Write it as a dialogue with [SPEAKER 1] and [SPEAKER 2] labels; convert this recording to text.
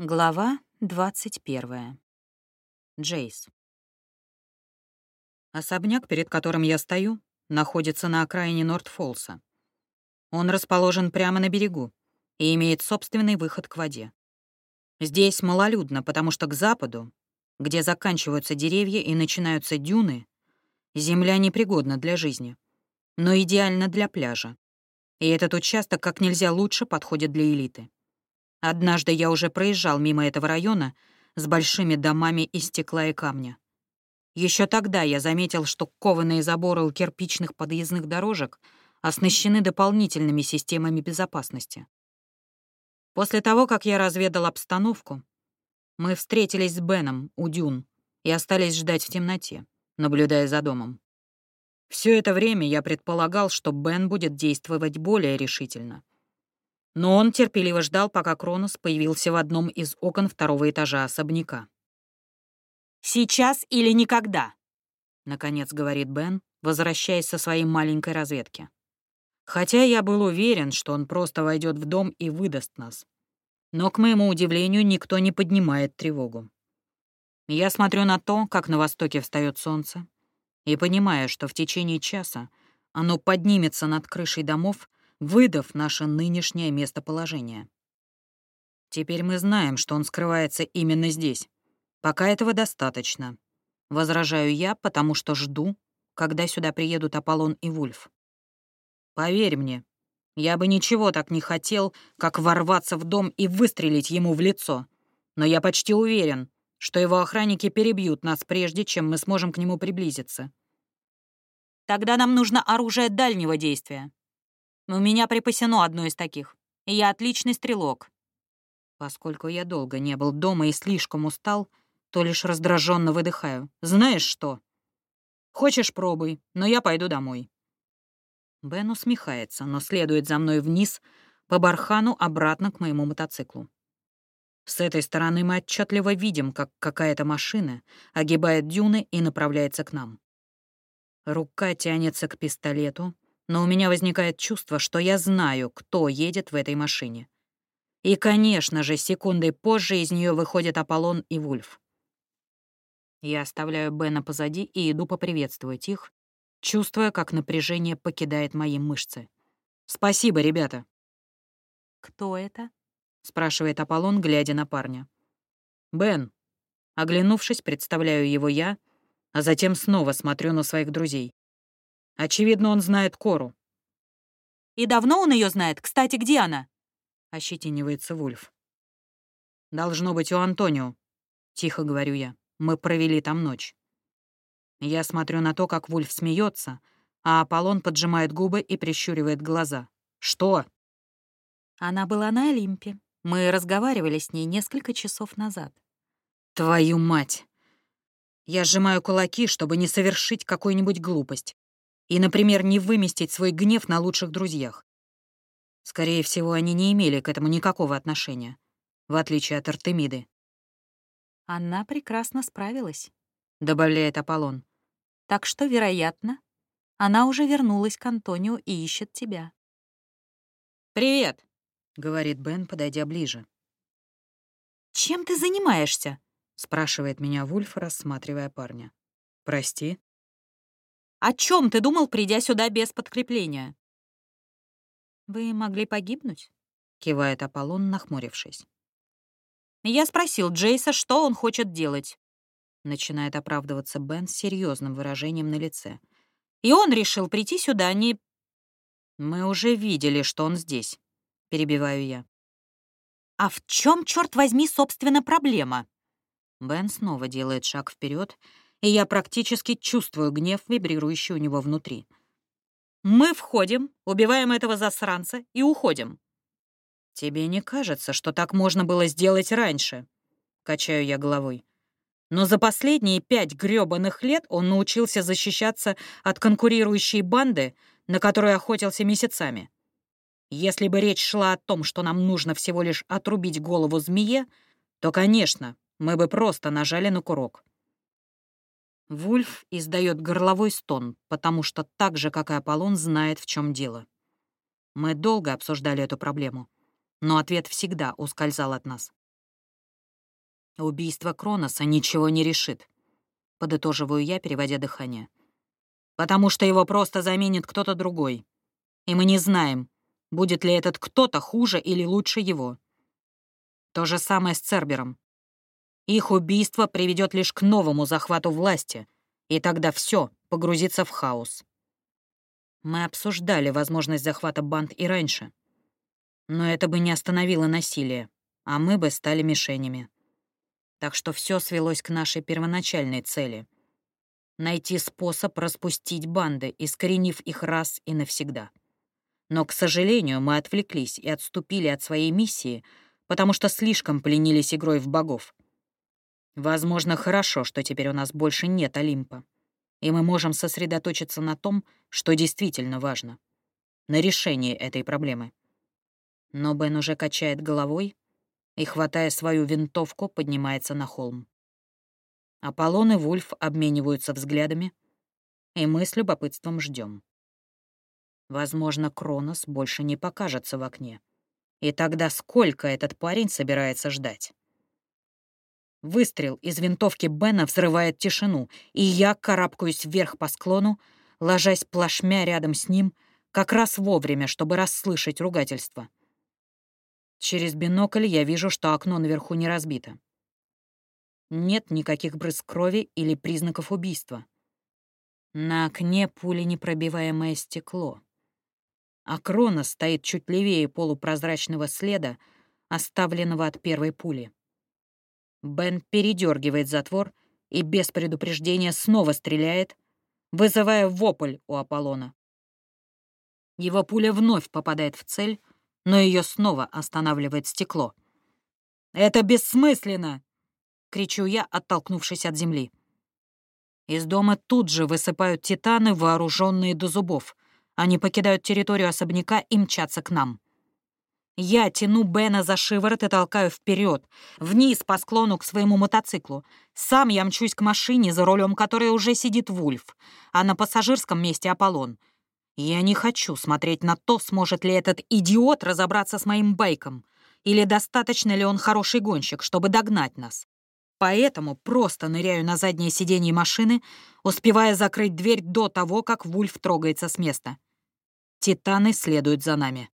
[SPEAKER 1] Глава 21. Джейс. Особняк, перед которым я стою, находится на окраине Норт-Фолса. Он расположен прямо на берегу и имеет собственный выход к воде. Здесь малолюдно, потому что к западу, где заканчиваются деревья и начинаются дюны, земля непригодна для жизни, но идеальна для пляжа. И этот участок как нельзя лучше подходит для элиты. Однажды я уже проезжал мимо этого района с большими домами из стекла и камня. Еще тогда я заметил, что кованые заборы у кирпичных подъездных дорожек оснащены дополнительными системами безопасности. После того, как я разведал обстановку, мы встретились с Беном у дюн и остались ждать в темноте, наблюдая за домом. Все это время я предполагал, что Бен будет действовать более решительно. Но он терпеливо ждал, пока Кронос появился в одном из окон второго этажа особняка. «Сейчас или никогда», — наконец говорит Бен, возвращаясь со своей маленькой разведки. Хотя я был уверен, что он просто войдет в дом и выдаст нас. Но, к моему удивлению, никто не поднимает тревогу. Я смотрю на то, как на востоке встает солнце, и понимаю, что в течение часа оно поднимется над крышей домов выдав наше нынешнее местоположение. Теперь мы знаем, что он скрывается именно здесь. Пока этого достаточно. Возражаю я, потому что жду, когда сюда приедут Аполлон и Вульф. Поверь мне, я бы ничего так не хотел, как ворваться в дом и выстрелить ему в лицо. Но я почти уверен, что его охранники перебьют нас прежде, чем мы сможем к нему приблизиться. Тогда нам нужно оружие дальнего действия. У меня припасено одно из таких, и я отличный стрелок. Поскольку я долго не был дома и слишком устал, то лишь раздраженно выдыхаю. Знаешь что? Хочешь, пробуй, но я пойду домой. Бен усмехается, но следует за мной вниз по бархану обратно к моему мотоциклу. С этой стороны мы отчетливо видим, как какая-то машина огибает дюны и направляется к нам. Рука тянется к пистолету, но у меня возникает чувство, что я знаю, кто едет в этой машине. И, конечно же, секундой позже из нее выходят Аполлон и Вульф. Я оставляю Бена позади и иду поприветствовать их, чувствуя, как напряжение покидает мои мышцы. «Спасибо, ребята!» «Кто это?» — спрашивает Аполлон, глядя на парня. «Бен». Оглянувшись, представляю его я, а затем снова смотрю на своих друзей. Очевидно, он знает Кору. «И давно он ее знает? Кстати, где она?» — ощетинивается Вульф. «Должно быть у Антонио», — тихо говорю я. «Мы провели там ночь». Я смотрю на то, как Вульф смеется, а Аполлон поджимает губы и прищуривает глаза. «Что?» Она была на Олимпе. Мы разговаривали с ней несколько часов назад. «Твою мать!» Я сжимаю кулаки, чтобы не совершить какую-нибудь глупость и, например, не выместить свой гнев на лучших друзьях. Скорее всего, они не имели к этому никакого отношения, в отличие от Артемиды. «Она прекрасно справилась», — добавляет Аполлон. «Так что, вероятно, она уже вернулась к Антонио и ищет тебя». «Привет», — говорит Бен, подойдя ближе. «Чем ты занимаешься?» — спрашивает меня Вульф, рассматривая парня. «Прости?» О чем ты думал, придя сюда без подкрепления?» «Вы могли погибнуть?» — кивает Аполлон, нахмурившись. «Я спросил Джейса, что он хочет делать». Начинает оправдываться Бен с серьезным выражением на лице. «И он решил прийти сюда не...» «Мы уже видели, что он здесь», — перебиваю я. «А в чем, черт возьми, собственно, проблема?» Бен снова делает шаг вперед и я практически чувствую гнев, вибрирующий у него внутри. «Мы входим, убиваем этого засранца и уходим». «Тебе не кажется, что так можно было сделать раньше?» — качаю я головой. Но за последние пять грёбаных лет он научился защищаться от конкурирующей банды, на которую охотился месяцами. Если бы речь шла о том, что нам нужно всего лишь отрубить голову змее, то, конечно, мы бы просто нажали на курок. Вульф издает горловой стон, потому что так же, как и Аполлон, знает, в чем дело. Мы долго обсуждали эту проблему, но ответ всегда ускользал от нас. Убийство Кроноса ничего не решит, подытоживаю я, переводя дыхание. Потому что его просто заменит кто-то другой. И мы не знаем, будет ли этот кто-то хуже или лучше его. То же самое с Цербером. Их убийство приведет лишь к новому захвату власти, и тогда все погрузится в хаос. Мы обсуждали возможность захвата банд и раньше. Но это бы не остановило насилие, а мы бы стали мишенями. Так что все свелось к нашей первоначальной цели — найти способ распустить банды, искоренив их раз и навсегда. Но, к сожалению, мы отвлеклись и отступили от своей миссии, потому что слишком пленились игрой в богов. Возможно, хорошо, что теперь у нас больше нет Олимпа, и мы можем сосредоточиться на том, что действительно важно — на решении этой проблемы. Но Бен уже качает головой, и, хватая свою винтовку, поднимается на холм. Аполлон и Вульф обмениваются взглядами, и мы с любопытством ждем. Возможно, Кронос больше не покажется в окне. И тогда сколько этот парень собирается ждать? Выстрел из винтовки Бена взрывает тишину, и я карабкаюсь вверх по склону, ложась плашмя рядом с ним, как раз вовремя, чтобы расслышать ругательство. Через бинокль я вижу, что окно наверху не разбито. Нет никаких брызг крови или признаков убийства. На окне пули непробиваемое стекло. А крона стоит чуть левее полупрозрачного следа, оставленного от первой пули. Бен передергивает затвор и без предупреждения снова стреляет, вызывая вопль у Аполлона. Его пуля вновь попадает в цель, но ее снова останавливает стекло. «Это бессмысленно!» — кричу я, оттолкнувшись от земли. Из дома тут же высыпают титаны, вооруженные до зубов. Они покидают территорию особняка и мчатся к нам. Я тяну Бена за шиворот и толкаю вперед, вниз по склону к своему мотоциклу. Сам я мчусь к машине, за рулем которой уже сидит Вульф, а на пассажирском месте Аполлон. Я не хочу смотреть на то, сможет ли этот идиот разобраться с моим байком, или достаточно ли он хороший гонщик, чтобы догнать нас. Поэтому просто ныряю на заднее сиденье машины, успевая закрыть дверь до того, как Вульф трогается с места. Титаны следуют за нами.